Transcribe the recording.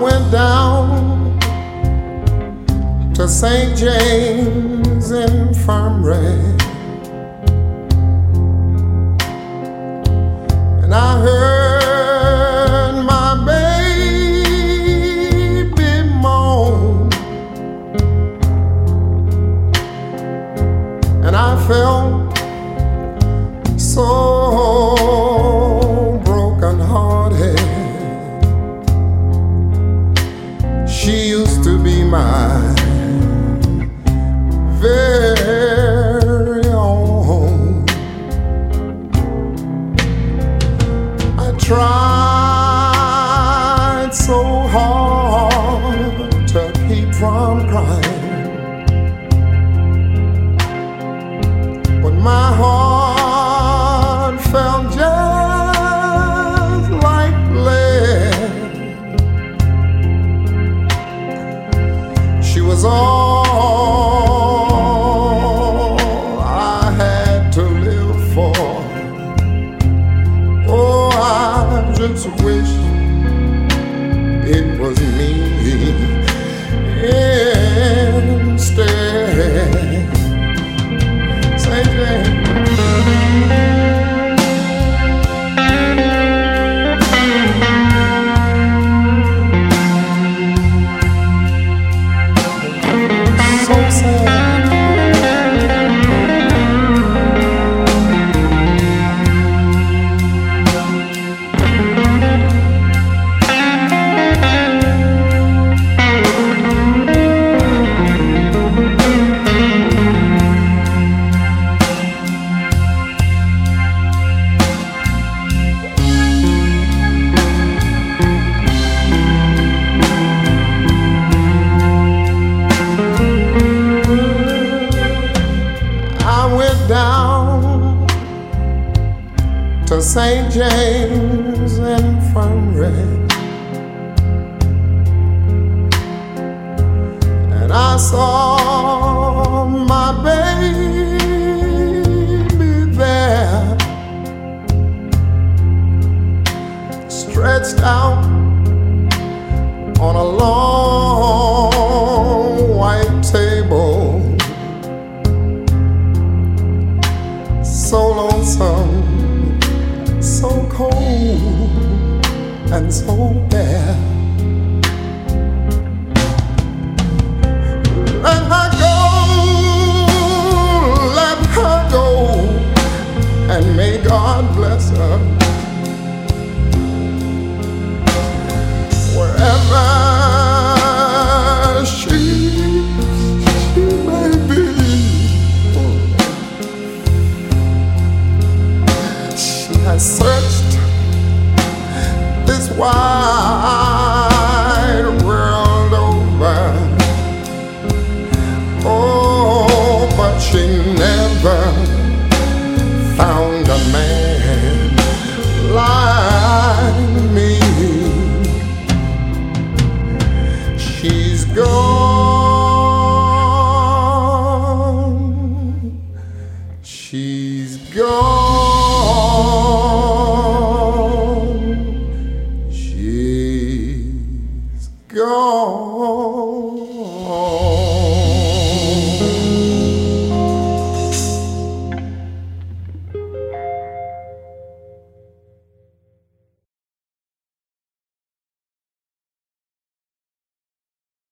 went down to St. James Infirmary. And I heard my baby moan. And I felt so was all I had to live for. Oh, I just wish it was me down to St. James Infirmary. And I saw cold, and so bare. Wide world over. Oh, but she never found a man like me. She's gone. She's gone. home.